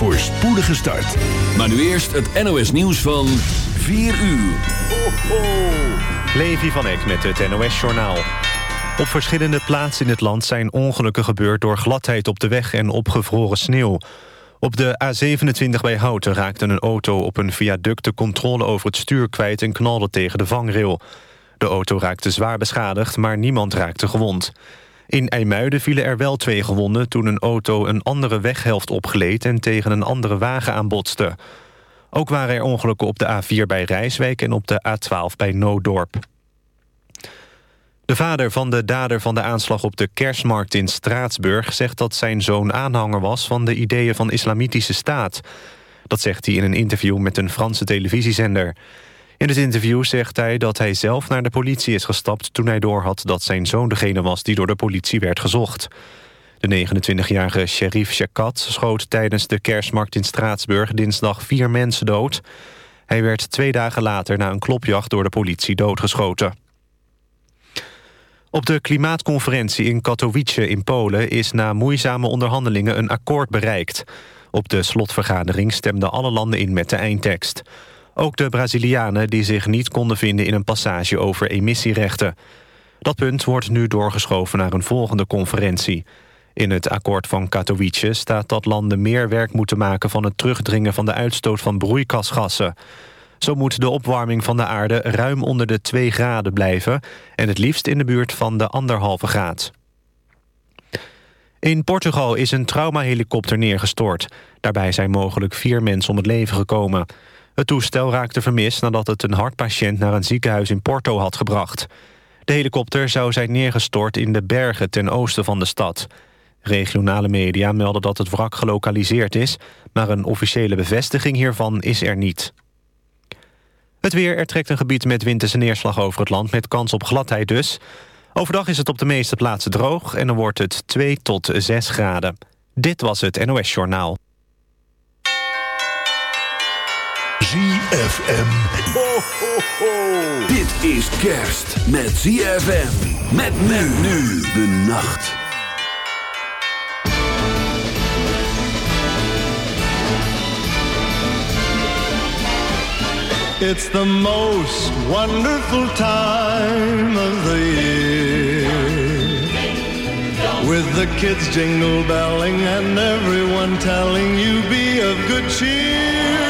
voor spoedige start. Maar nu eerst het NOS nieuws van 4 uur. Ho, ho. Levi van Eck met het NOS-journaal. Op verschillende plaatsen in het land zijn ongelukken gebeurd... door gladheid op de weg en opgevroren sneeuw. Op de A27 bij Houten raakte een auto op een viaduct... de controle over het stuur kwijt en knalde tegen de vangrail. De auto raakte zwaar beschadigd, maar niemand raakte gewond. In IJmuiden vielen er wel twee gewonden... toen een auto een andere weghelft opgleed... en tegen een andere wagen aanbotste. Ook waren er ongelukken op de A4 bij Rijswijk... en op de A12 bij Noodorp. De vader van de dader van de aanslag op de kerstmarkt in Straatsburg... zegt dat zijn zoon aanhanger was van de ideeën van islamitische staat. Dat zegt hij in een interview met een Franse televisiezender. In het interview zegt hij dat hij zelf naar de politie is gestapt... toen hij doorhad dat zijn zoon degene was die door de politie werd gezocht. De 29-jarige sheriff Shakat schoot tijdens de kerstmarkt in Straatsburg... dinsdag vier mensen dood. Hij werd twee dagen later na een klopjacht door de politie doodgeschoten. Op de klimaatconferentie in Katowice in Polen... is na moeizame onderhandelingen een akkoord bereikt. Op de slotvergadering stemden alle landen in met de eindtekst. Ook de Brazilianen die zich niet konden vinden in een passage over emissierechten. Dat punt wordt nu doorgeschoven naar een volgende conferentie. In het akkoord van Katowice staat dat landen meer werk moeten maken... van het terugdringen van de uitstoot van broeikasgassen. Zo moet de opwarming van de aarde ruim onder de 2 graden blijven... en het liefst in de buurt van de anderhalve graad. In Portugal is een traumahelikopter neergestort. Daarbij zijn mogelijk vier mensen om het leven gekomen. Het toestel raakte vermist nadat het een hartpatiënt... naar een ziekenhuis in Porto had gebracht. De helikopter zou zijn neergestort in de bergen ten oosten van de stad. Regionale media melden dat het wrak gelokaliseerd is... maar een officiële bevestiging hiervan is er niet. Het weer, er trekt een gebied met winterse neerslag over het land... met kans op gladheid dus. Overdag is het op de meeste plaatsen droog... en dan wordt het 2 tot 6 graden. Dit was het NOS Journaal. ZFM. Ho, ho, ho. Dit is kerst met ZFM. Met men nu de nacht. It's the most wonderful time of the year. With the kids jingle belling and everyone telling you be of good cheer.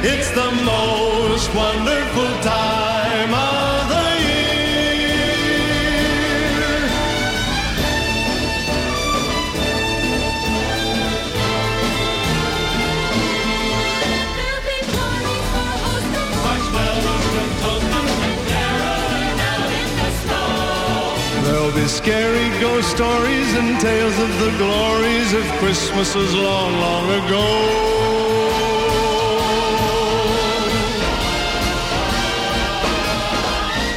It's the most wonderful time of the year. There'll be parties for horses, parades out in the snow. There'll be scary ghost stories and tales of the glories of Christmases long, long ago.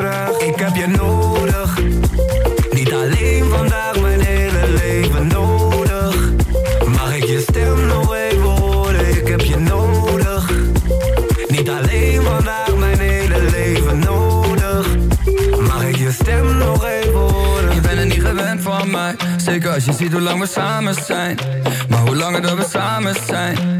Ik heb je nodig. Niet alleen vandaag, mijn hele leven nodig. Mag ik je stem nog even horen? Ik heb je nodig. Niet alleen vandaag, mijn hele leven nodig. Mag ik je stem nog even horen? Je bent er niet gewend van mij. Zeker als je ziet hoe lang we samen zijn. Maar hoe langer dat we samen zijn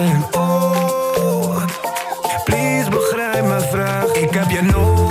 vraag, ik heb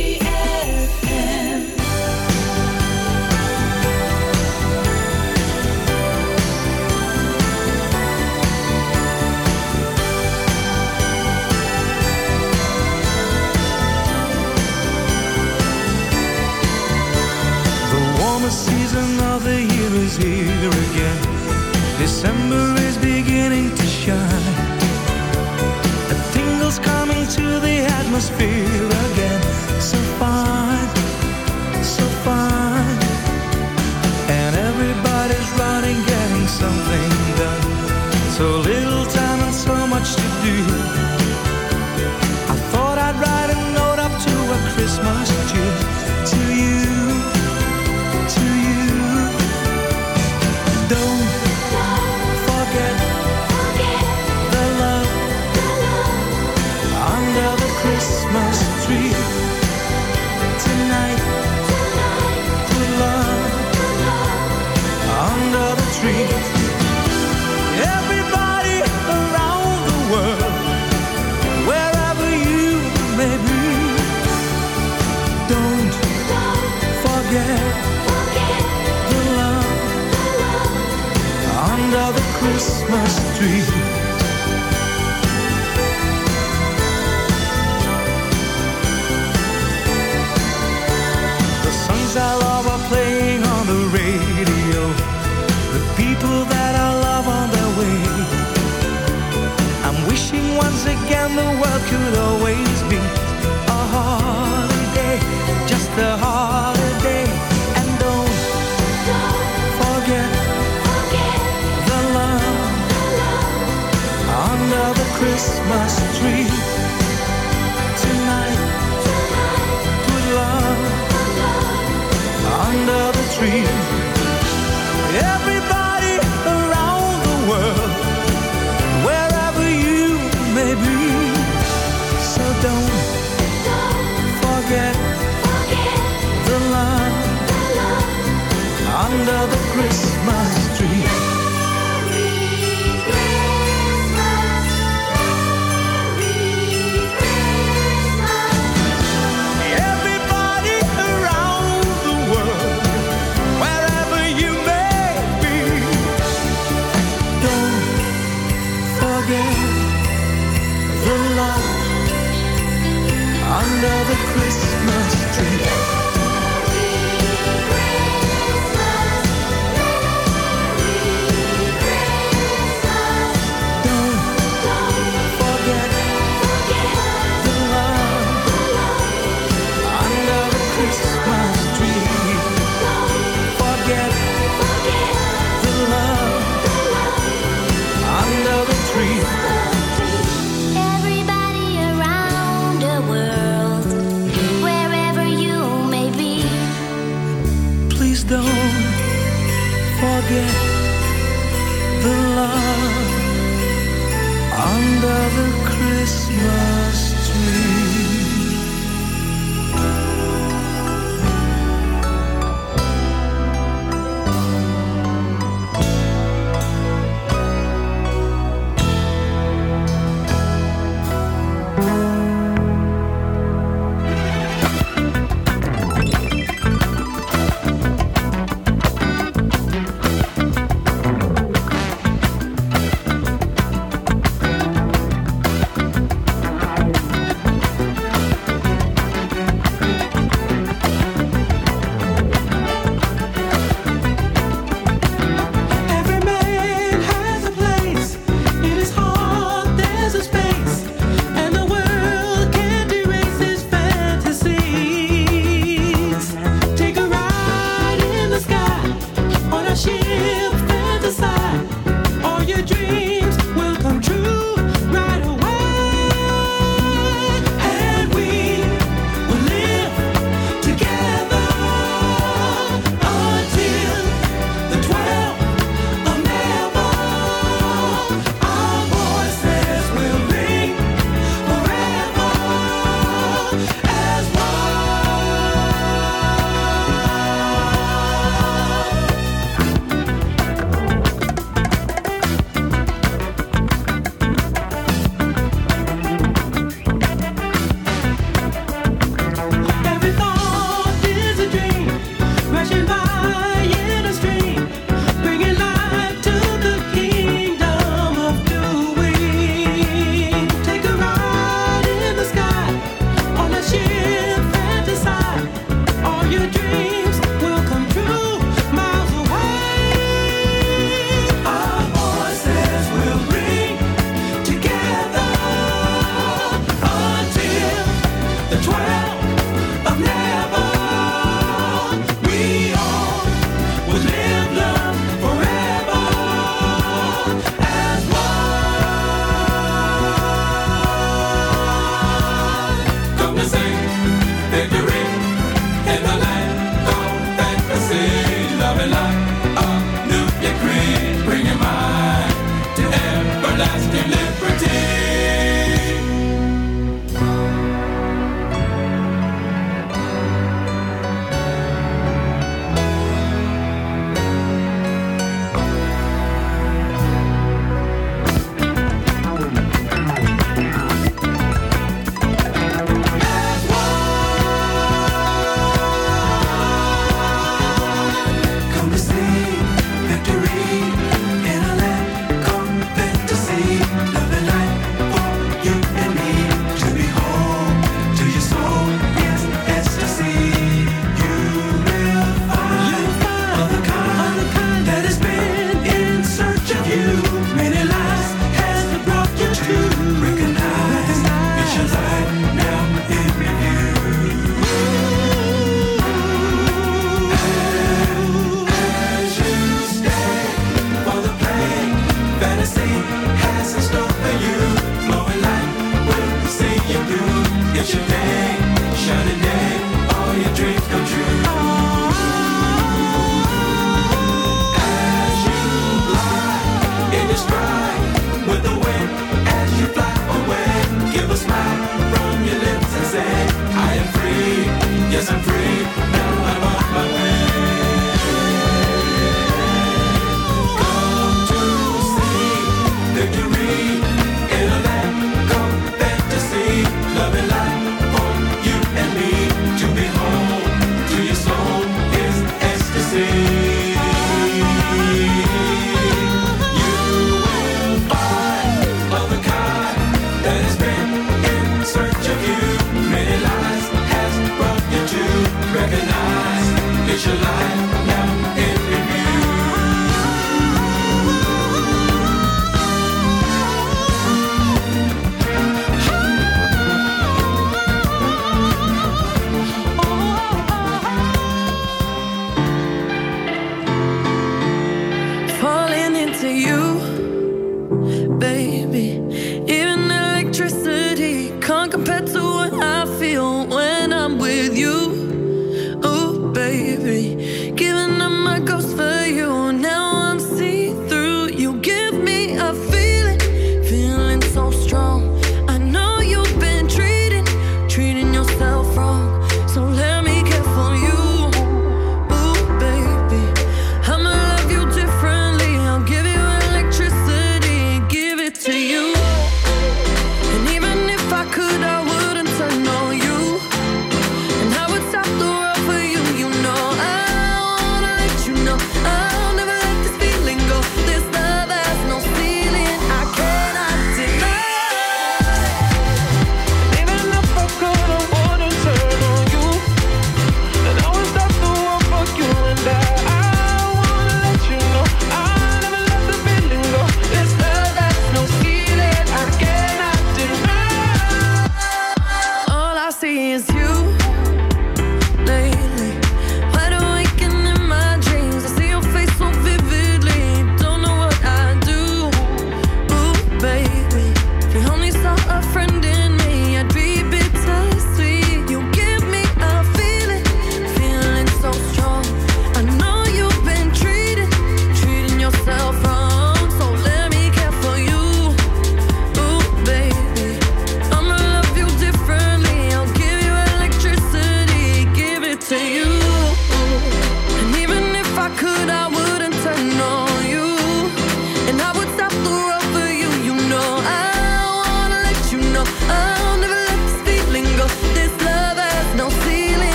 my street. The songs I love are playing on the radio. The people that I love on their way. I'm wishing once again the world could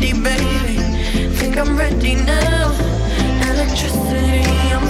ready, baby. Think I'm ready now. Electricity, I'm